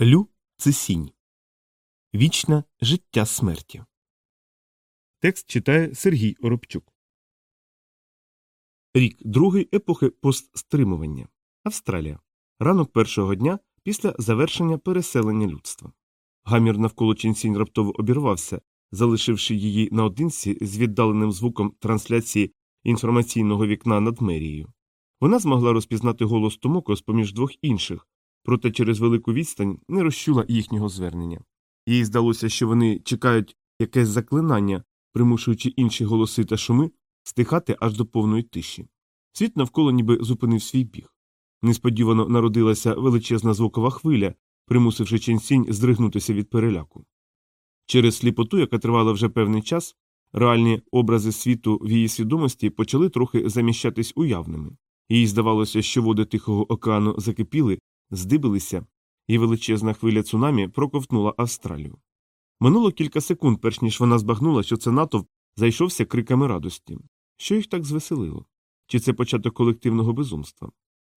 Лю це сінь. Вічне життя смерті. Текст читає Сергій Оробчук. Рік другий епохи постстримування. Австралія. Ранок першого дня після завершення переселення людства. Гамір навколо Ченсінь раптово обірвався, залишивши її наодинці з віддаленим звуком трансляції інформаційного вікна над мерією. Вона змогла розпізнати голос Томоко з поміж двох інших, проте через велику відстань не розчула їхнього звернення. Їй здалося, що вони чекають якесь заклинання, примушуючи інші голоси та шуми стихати аж до повної тиші. Світ навколо ніби зупинив свій біг. Несподівано народилася величезна звукова хвиля, примусивши ченсінь здригнутися від переляку. Через сліпоту, яка тривала вже певний час, реальні образи світу в її свідомості почали трохи заміщатись уявними. Їй здавалося, що води Тихого океану закипіли, здибилися, і величезна хвиля цунамі проковтнула Австралію. Минуло кілька секунд, перш ніж вона збагнула, що це натовп зайшовся криками радості. Що їх так звеселило? Чи це початок колективного безумства?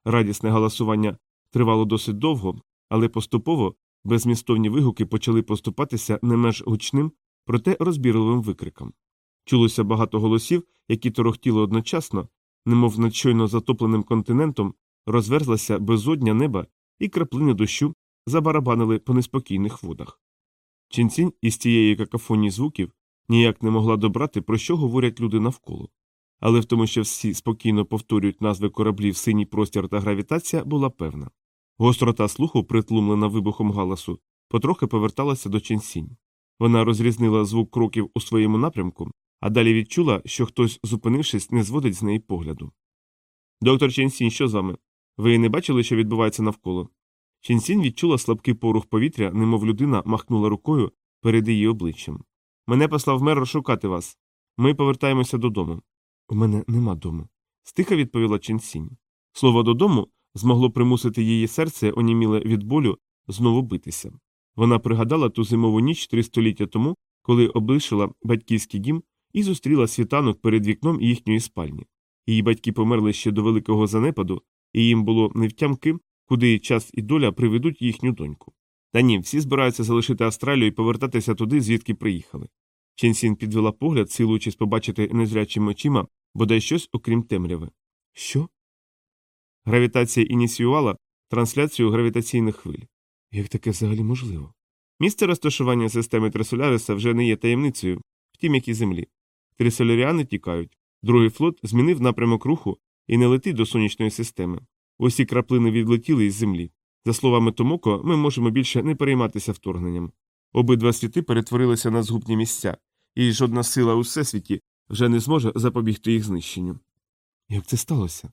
Радісне галасування тривало досить довго, але поступово безмістовні вигуки почали поступатися не менш гучним, проте розбірливим викрикам. Чулося багато голосів, які торохтіли одночасно, немов над щойно затопленим континентом розверзлася безодня неба і краплини дощу забарабанили по неспокійних водах. Ченцінь із цієї какафонії звуків ніяк не могла добрати, про що говорять люди навколо. Але в тому, що всі спокійно повторюють назви кораблів синій простір та гравітація, була певна. Гострота слуху, притлумлена вибухом галасу, потрохи поверталася до Ченсінь. Вона розрізнила звук кроків у своєму напрямку, а далі відчула, що хтось, зупинившись, не зводить з неї погляду. Доктор Ченсінь, що з вами? Ви не бачили, що відбувається навколо? Ченсінь відчула слабкий порух повітря, немов людина махнула рукою перед її обличчям. Мене послав мер розшукати вас. Ми повертаємося додому. У мене нема дому. Стиха відповіла Ченсінь. Слово додому змогло примусити її серце, оніміле від болю, знову битися. Вона пригадала ту зимову ніч три століття тому, коли облишила батьківський дім і зустріла світанок перед вікном їхньої спальні. Її батьки померли ще до великого занепаду, і їм було невтямки, куди час і доля приведуть їхню доньку. Та ні, всі збираються залишити Австралію і повертатися туди, звідки приїхали. Ченсін підвела погляд, силуючись побачити незрячими очима бодай щось окрім темряви. Що? Гравітація ініціювала трансляцію гравітаційних хвиль. Як таке взагалі можливо? Місце розташування системи Трисоляриса вже не є таємницею, втім, як і землі. Трисоляріани тікають. Другий флот змінив напрямок руху і не летить до сонячної системи. Усі краплини відлетіли із землі. За словами Томоко, ми можемо більше не перейматися вторгненням. Обидва світи перетворилися на згубні місця, і жодна сила у всесвіті вже не зможе запобігти їх знищенню. Як це сталося?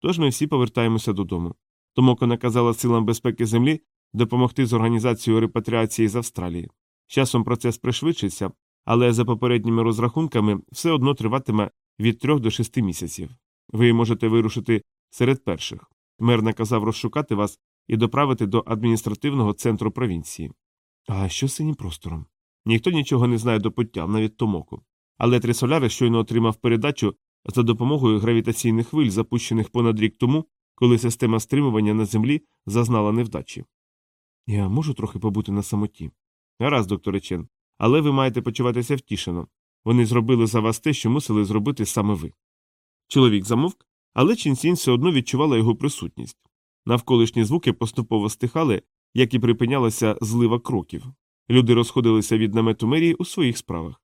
Тож ми всі повертаємося додому. Томоко наказала силам безпеки Землі допомогти з організацією репатріації з Австралії. Часом процес пришвидшиться, але за попередніми розрахунками все одно триватиме від трьох до шести місяців. Ви можете вирушити серед перших. Мер наказав розшукати вас і доправити до адміністративного центру провінції. А що з синім простором? Ніхто нічого не знає до пуття, навіть Томоку. Але Трисоляри щойно отримав передачу за допомогою гравітаційних хвиль, запущених понад рік тому, коли система стримування на землі зазнала невдачі. Я можу трохи побути на самоті. Гаразд, докторе Чен, але ви маєте почуватися втішено. Вони зробили за вас те, що мусили зробити саме ви. Чоловік замовк, але Чінсінь все одно відчувала його присутність. Навколишні звуки поступово стихали, як і припинялася злива кроків. Люди розходилися від намету мерії у своїх справах.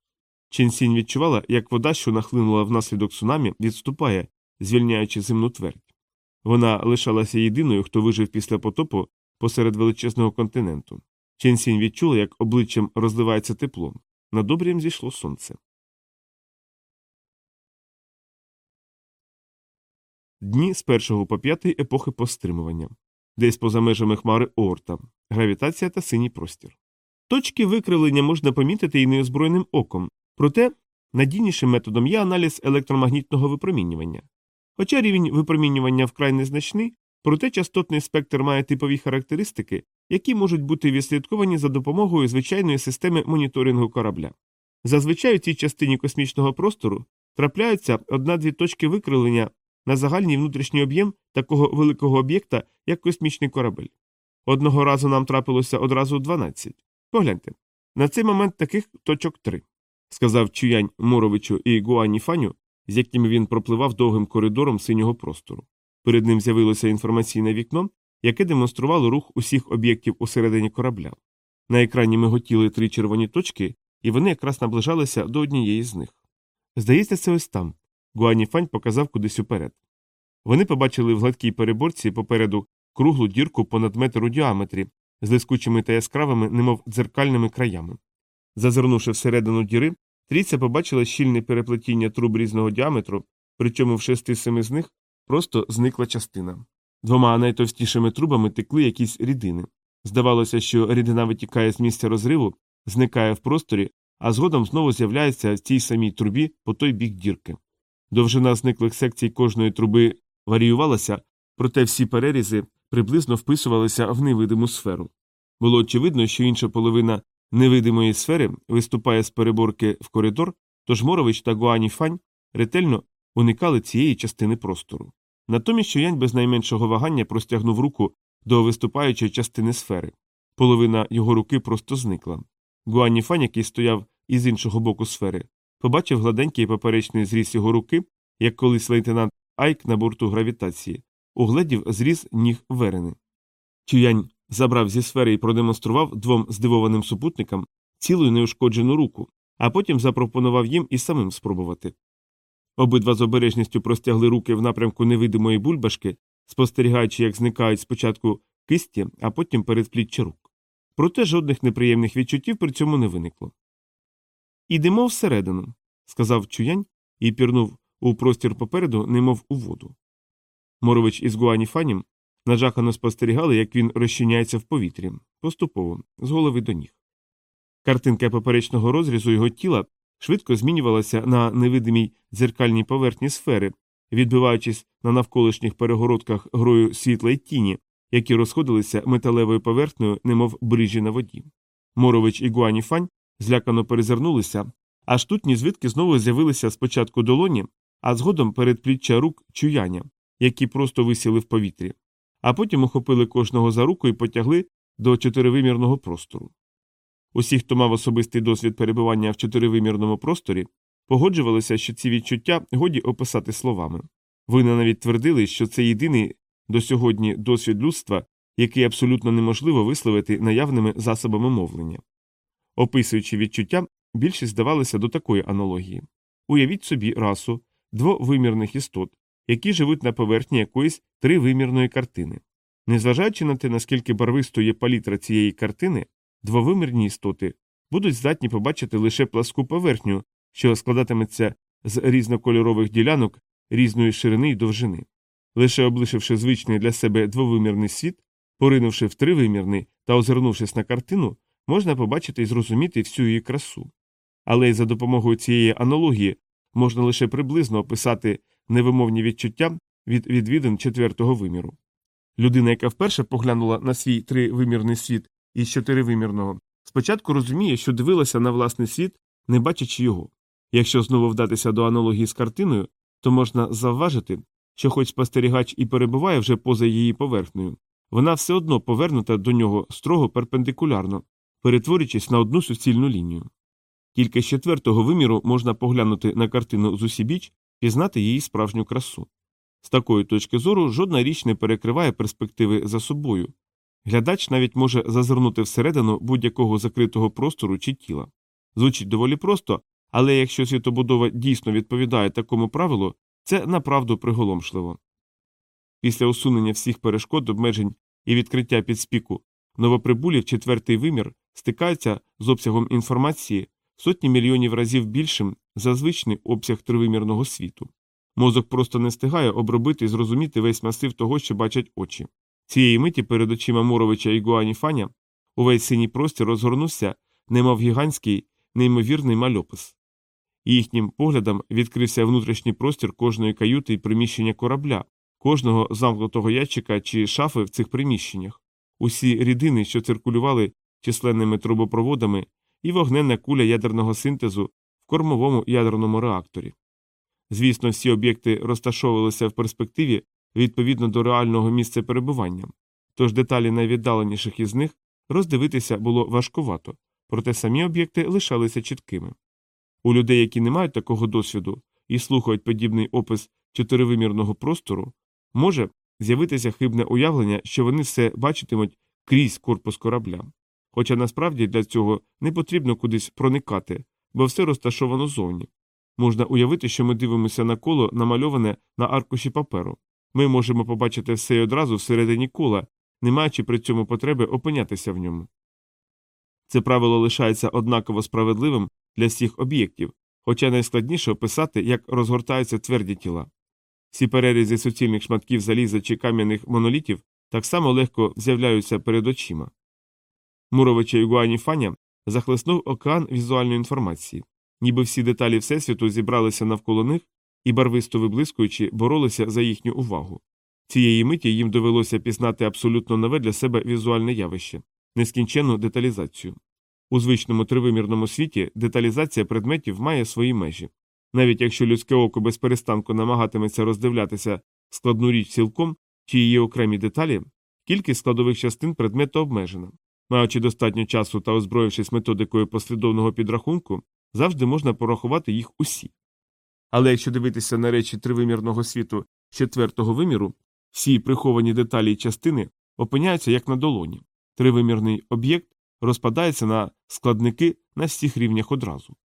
Чінсінь відчувала, як вода, що нахлинула внаслідок цунамі, відступає, звільняючи земну твердь. Вона лишалася єдиною, хто вижив після потопу посеред величезного континенту. Ченсінь відчула, як обличчям розливається тепло. Над обрієм зійшло сонце. Дні з першого по п'ятий епохи постримування. Десь поза межами хмари Оорта, гравітація та синій простір. Точки викривлення можна помітити і неозброєним оком, проте надійнішим методом є аналіз електромагнітного випромінювання. Хоча рівень випромінювання вкрай незначний, проте частотний спектр має типові характеристики, які можуть бути відслідковані за допомогою звичайної системи моніторингу корабля. Зазвичай у цій частині космічного простору трапляються одна-дві точки викривлення на загальний внутрішній об'єм такого великого об'єкта, як космічний корабель. Одного разу нам трапилося одразу 12. Погляньте. На цей момент таких точок три, сказав Чуянь Моровичу і Гуані Фаню, з якими він пропливав довгим коридором синього простору. Перед ним з'явилося інформаційне вікно, яке демонструвало рух усіх об'єктів усередині корабля. На екрані миготіли три червоні точки, і вони якраз наближалися до однієї з них. Здається, це ось там. Гуані Фань показав кудись уперед. Вони побачили в гладкій переборці попереду круглу дірку понад метр у діаметрі, з лискучими та яскравими, немов дзеркальними краями. Зазирнувши всередину діри, трійця побачила щільне переплетіння труб різного діаметру, причому в шести семи з них просто зникла частина. Двома найтовстішими трубами текли якісь рідини. Здавалося, що рідина витікає з місця розриву, зникає в просторі, а згодом знову з'являється в цій самій трубі по той бік дірки. Довжина зниклих секцій кожної труби варіювалася, проте всі перерізи приблизно вписувалися в невидиму сферу. Було очевидно, що інша половина невидимої сфери виступає з переборки в коридор, тож Морович та Гуані Фань ретельно уникали цієї частини простору. Натомість Щоянь без найменшого вагання простягнув руку до виступаючої частини сфери. Половина його руки просто зникла. Гуані Фань, який стояв із іншого боку сфери, побачив гладенький поперечний зріз його руки, як колись лейтенант Айк на борту гравітації, угледів зріз ніг верени. Чуянь забрав зі сфери і продемонстрував двом здивованим супутникам цілу неушкоджену руку, а потім запропонував їм і самим спробувати. Обидва з обережністю простягли руки в напрямку невидимої бульбашки, спостерігаючи, як зникають спочатку кисті, а потім передпліччя рук. Проте жодних неприємних відчуттів при цьому не виникло. Ідемо всередину, сказав Чуянь і пірнув у простір попереду, немов у воду. Морович із Гуані Фанім нажахано спостерігали, як він розчиняється в повітрі, поступово, з голови до ніг. Картинка поперечного розрізу його тіла швидко змінювалася на невидимій дзеркальній поверхні сфери, відбиваючись на навколишніх перегородках грою світла й тіні, які розходилися металевою поверхнею, немов брижі на воді. Морович і Гуані Фань злякано перезирнулися, аж тут ні звідки знову з'явилися спочатку долоні, а згодом передпліччя рук чуяння, які просто висіли в повітрі, а потім охопили кожного за руку і потягли до чотиривимірного простору. Усі, хто мав особистий досвід перебування в чотиривимірному просторі, погоджувалися, що ці відчуття годі описати словами. Вони навіть твердили, що це єдиний до сьогодні досвід людства, який абсолютно неможливо висловити наявними засобами мовлення. Описуючи відчуття, більшість здавалися до такої аналогії уявіть собі расу двовимірних істот, які живуть на поверхні якоїсь тривимірної картини. Незважаючи на те, наскільки барвистою є палітра цієї картини, двовимірні істоти будуть здатні побачити лише пласку поверхню, що складатиметься з різнокольорових ділянок різної ширини й довжини. Лише облишивши звичний для себе двовимірний світ, поринувши в тривимірний та озирнувшись на картину, можна побачити і зрозуміти всю її красу. Але й за допомогою цієї аналогії можна лише приблизно описати невимовні відчуття від відвідин четвертого виміру. Людина, яка вперше поглянула на свій тривимірний світ із чотиривимірного, спочатку розуміє, що дивилася на власний світ, не бачачи його. Якщо знову вдатися до аналогії з картиною, то можна завважити, що, хоч спостерігач і перебуває вже поза її поверхнею, вона все одно повернута до нього строго перпендикулярно, перетворюючись на одну суцільну лінію. Тільки з четвертого виміру можна поглянути на картину з усібіч пізнати її справжню красу. З такої точки зору жодна річ не перекриває перспективи за собою. Глядач навіть може зазирнути всередину будь-якого закритого простору чи тіла. Звучить доволі просто, але якщо світобудова дійсно відповідає такому правилу, це направду приголомшливо. Після усунення всіх перешкод, обмежень і відкриття підспіку новоприбулі в четвертий вимір стикаються з обсягом інформації сотні мільйонів разів більшим за звичний обсяг тривимірного світу. Мозок просто не встигає обробити і зрозуміти весь масив того, що бачать очі. Цієї миті перед очима Моровича і Гуані Фаня увесь синій простір розгорнувся, немов гігантський, неймовірний мальопис. Їхнім поглядом відкрився внутрішній простір кожної каюти і приміщення корабля, кожного замкнутого ящика чи шафи в цих приміщеннях, усі рідини, що циркулювали численними трубопроводами, і вогненна куля ядерного синтезу в кормовому ядерному реакторі. Звісно, всі об'єкти розташовувалися в перспективі відповідно до реального місця перебування. тож деталі найвіддаленіших із них роздивитися було важкувато, проте самі об'єкти лишалися чіткими. У людей, які не мають такого досвіду і слухають подібний опис чотиривимірного простору, може з'явитися хибне уявлення, що вони все бачитимуть крізь корпус корабля. Хоча насправді для цього не потрібно кудись проникати, бо все розташовано зовні. Можна уявити, що ми дивимося на коло, намальоване на аркуші паперу. Ми можемо побачити все й одразу всередині кола, не маючи при цьому потреби опинятися в ньому. Це правило лишається однаково справедливим для всіх об'єктів, хоча найскладніше описати, як розгортаються тверді тіла. Всі перерізи суцільних шматків заліза чи кам'яних монолітів так само легко з'являються перед очима. Муровича і Гуані Фаня захлеснув океан візуальної інформації, ніби всі деталі Всесвіту зібралися навколо них і, барвисто виблискуючи, боролися за їхню увагу. Цієї миті їм довелося пізнати абсолютно нове для себе візуальне явище нескінченну деталізацію. У звичному тривимірному світі деталізація предметів має свої межі. Навіть якщо людське око без перестанку намагатиметься роздивлятися складну річ цілком чи її окремі деталі, кількість складових частин предмета обмежена. Маючи достатньо часу та озброївшись методикою послідовного підрахунку, завжди можна порахувати їх усі. Але якщо дивитися на речі тривимірного світу четвертого виміру, всі приховані деталі й частини опиняються як на долоні. Тривимірний об'єкт розпадається на складники на всіх рівнях одразу.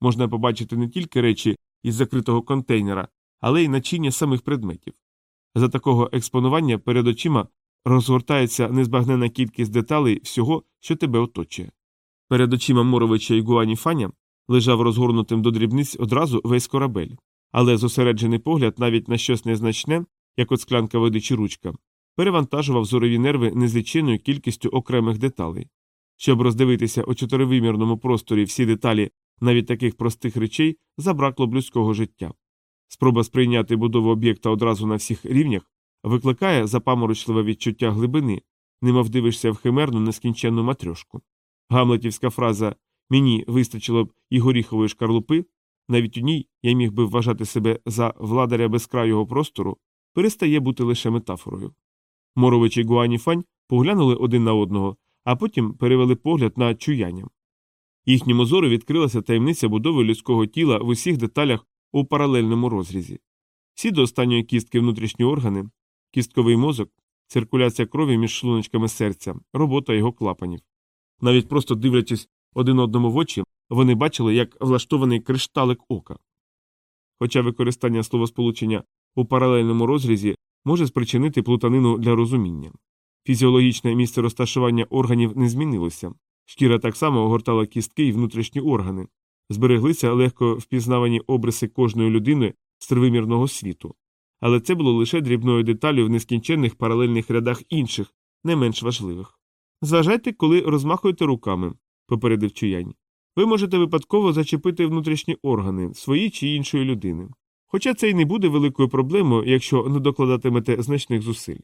Можна побачити не тільки речі із закритого контейнера, але й начиння самих предметів. За такого експонування перед очима розгортається незбагнена кількість деталей всього, що тебе оточує. Перед очима Моровича і Гуані Фаня лежав розгорнутим до дрібниць одразу весь корабель, але зосереджений погляд навіть на щось незначне, як от склянка води чи ручка, перевантажував зорові нерви незліченою кількістю окремих деталей. Щоб роздивитися у чотиривимірному просторі всі деталі навіть таких простих речей забракло б людського життя. Спроба сприйняти будову об'єкта одразу на всіх рівнях викликає запаморочливе відчуття глибини, немов дивишся в химерну нескінченну матрьошку. Гамлетівська фраза Мені вистачило б і горіхової шкарлупи, навіть у ній я міг би вважати себе за владаря безкрайого простору, перестає бути лише метафорою. Морович і Гуані Фань поглянули один на одного, а потім перевели погляд на чуяння. Їхньому зору відкрилася таємниця будови людського тіла в усіх деталях у паралельному розрізі. Всі до останньої кістки внутрішні органи, кістковий мозок, циркуляція крові між шлуночками серця, робота його клапанів. Навіть просто дивлячись один одному в очі, вони бачили, як влаштований кришталик ока. Хоча використання словосполучення у паралельному розрізі може спричинити плутанину для розуміння. Фізіологічне місце розташування органів не змінилося, шкіра так само огортала кістки і внутрішні органи, збереглися легко впізнавані обриси кожної людини з тривимірного світу. Але це було лише дрібною деталю в нескінченних паралельних рядах інших, не менш важливих. Зважайте, коли розмахуєте руками, попередив чуянь. Ви можете випадково зачепити внутрішні органи свої чи іншої людини. Хоча це й не буде великою проблемою, якщо не докладатимете значних зусиль.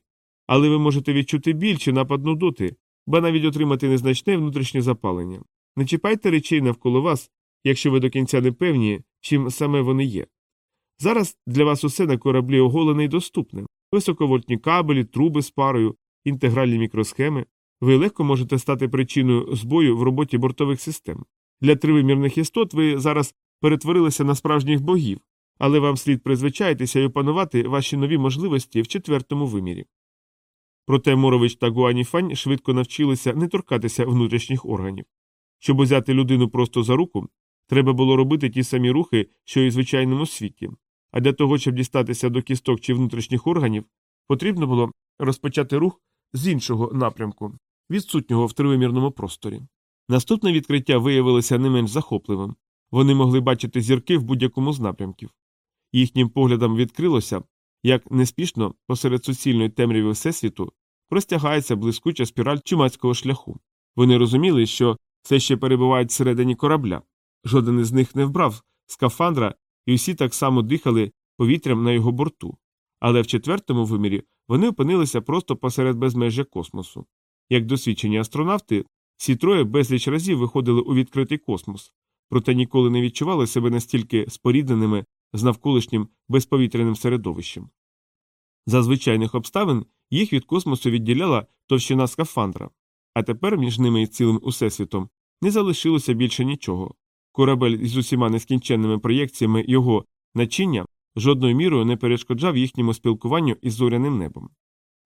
Але ви можете відчути біль чи напад нудоти, ба навіть отримати незначне внутрішнє запалення. Не чіпайте речей навколо вас, якщо ви до кінця не певні, чим саме вони є. Зараз для вас усе на кораблі оголене і доступне високовольтні кабелі, труби з парою, інтегральні мікросхеми. Ви легко можете стати причиною збою в роботі бортових систем. Для тривимірних істот ви зараз перетворилися на справжніх богів, але вам слід призвичаїтися і опанувати ваші нові можливості в четвертому вимірі. Проте Морович та Гуаніфань швидко навчилися не торкатися внутрішніх органів. Щоб узяти людину просто за руку, треба було робити ті самі рухи, що і в звичайному світі, а для того, щоб дістатися до кісток чи внутрішніх органів, потрібно було розпочати рух з іншого напрямку, відсутнього в тривимірному просторі. Наступне відкриття виявилося не менш захопливим вони могли бачити зірки в будь-якому з напрямків. Їхнім поглядом відкрилося, як неспішно посеред суцільної темряви Всесвіту простягається блискуча спіраль чумацького шляху. Вони розуміли, що все ще перебувають всередині корабля. Жоден із них не вбрав скафандра, і всі так само дихали повітрям на його борту. Але в четвертому вимірі вони опинилися просто посеред безмежжя космосу. Як досвідчені астронавти, всі троє безліч разів виходили у відкритий космос, проте ніколи не відчували себе настільки спорідненими з навколишнім безповітряним середовищем. За звичайних обставин їх від космосу відділяла товщина скафандра, а тепер між ними і цілим усесвітом не залишилося більше нічого. Корабель із усіма нескінченними проєкціями його начиння жодною мірою не перешкоджав їхньому спілкуванню із зоряним небом.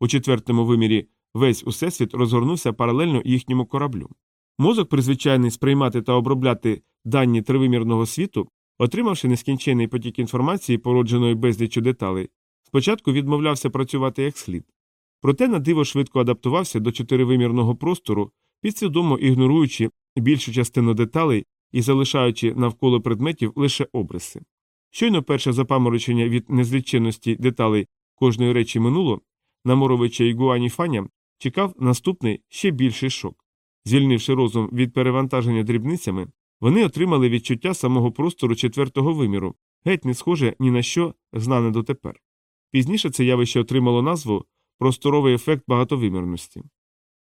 У четвертому вимірі весь усесвіт розгорнувся паралельно їхньому кораблю. Мозок, призвичайний сприймати та обробляти дані тривимірного світу, отримавши нескінченний потік інформації, породженої безліччю деталей, спочатку відмовлявся працювати як слід. Проте на диво швидко адаптувався до чотиривимірного простору, підсвідомо ігноруючи більшу частину деталей і залишаючи навколо предметів лише обриси. Щойно перше запаморочення від незліченності деталей кожної речі минуло, на Моровича і Гуані Фаня чекав наступний ще більший шок. Звільнивши розум від перевантаження дрібницями, вони отримали відчуття самого простору четвертого виміру, геть не схоже ні на що знане дотепер. Пізніше це явище отримало назву просторовий ефект багатовимірності.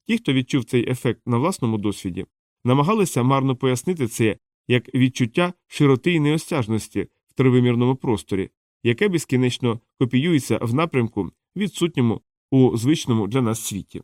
Ті, хто відчув цей ефект на власному досвіді, намагалися марно пояснити це як відчуття широти і неосяжності в тривимірному просторі, яке безкінечно копіюється в напрямку, відсутньому у звичному для нас світі.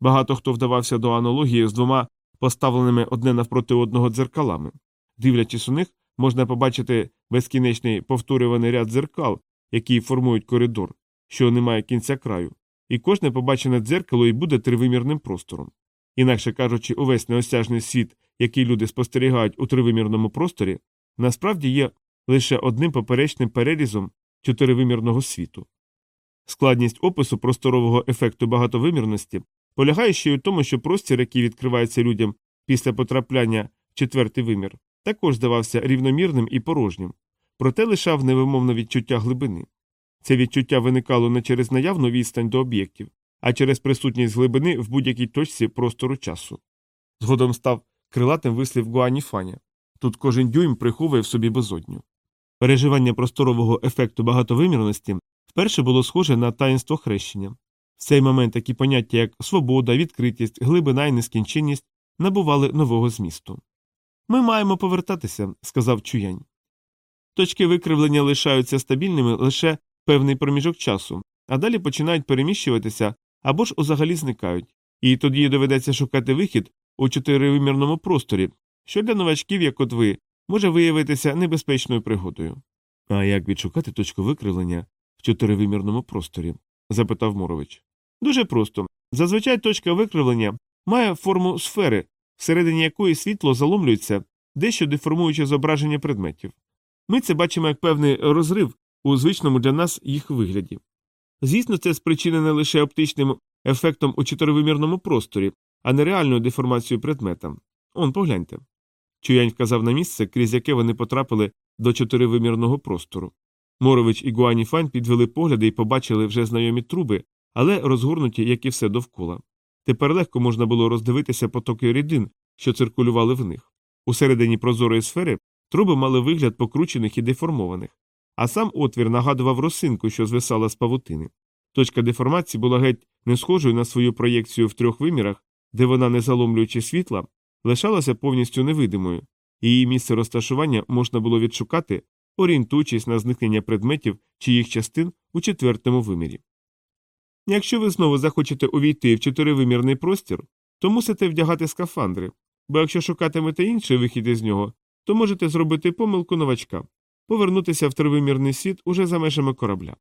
Багато хто вдавався до аналогії з двома поставленими одне навпроти одного дзеркалами. Дивлячись у них, можна побачити безкінечний повторюваний ряд дзеркал, які формують коридор, що не має кінця краю, і кожне побачене дзеркало і буде тривимірним простором. Інакше кажучи, увесь неосяжний світ, який люди спостерігають у тривимірному просторі, насправді є лише одним поперечним перерізом чотиривимірного світу. Складність опису просторового ефекту багатовимірності полягає ще й у тому, що простір, який відкривається людям після потрапляння в четвертий вимір, також здавався рівномірним і порожнім, проте лишав невимовне відчуття глибини. Це відчуття виникало не через наявну відстань до об'єктів, а через присутність глибини в будь-якій точці простору часу. Згодом став крилатим вислів Гуані Фаня. Тут кожен дюйм приховує в собі безодню. Переживання просторового ефекту багатовимірності вперше було схоже на таїнство хрещення. В цей момент такі поняття, як свобода, відкритість, глибина і нескінченність набували нового змісту. Ми маємо повертатися, сказав Чуянь. Точки викривлення лишаються стабільними лише певний проміжок часу, а далі починають переміщуватися або ж узагалі зникають, і тоді доведеться шукати вихід у чотиривимірному просторі, що для новачків, як от ви, може виявитися небезпечною пригодою. А як відшукати точку викривлення в чотиривимірному просторі? запитав Морович. Дуже просто. Зазвичай точка викривлення має форму сфери, всередині якої світло заломлюється, дещо деформуючи зображення предметів. Ми це бачимо як певний розрив у звичному для нас їх вигляді. Звісно, це спричинене лише оптичним ефектом у чотиривимірному просторі, а не реальною деформацією предмета. Он, погляньте. Чуянь вказав на місце, крізь яке вони потрапили до чотиривимірного простору. Морович і Гуані Фань підвели погляди і побачили вже знайомі труби, але розгорнуті, як і все довкола. Тепер легко можна було роздивитися потоки рідин, що циркулювали в них. Усередині прозорої сфери труби мали вигляд покручених і деформованих, а сам отвір нагадував росинку, що звисала з павутини. Точка деформації була геть не схожою на свою проєкцію в трьох вимірах, де вона, не заломлюючи світла, лишалася повністю невидимою, і її місце розташування можна було відшукати, орієнтуючись на зникнення предметів чи їх частин у четвертому вимірі. Якщо ви знову захочете увійти в чотиривимірний простір, то мусите вдягати скафандри, бо якщо шукатимете інший вихід із нього, то можете зробити помилку новачка, повернутися в тривимірний світ уже за межами корабля.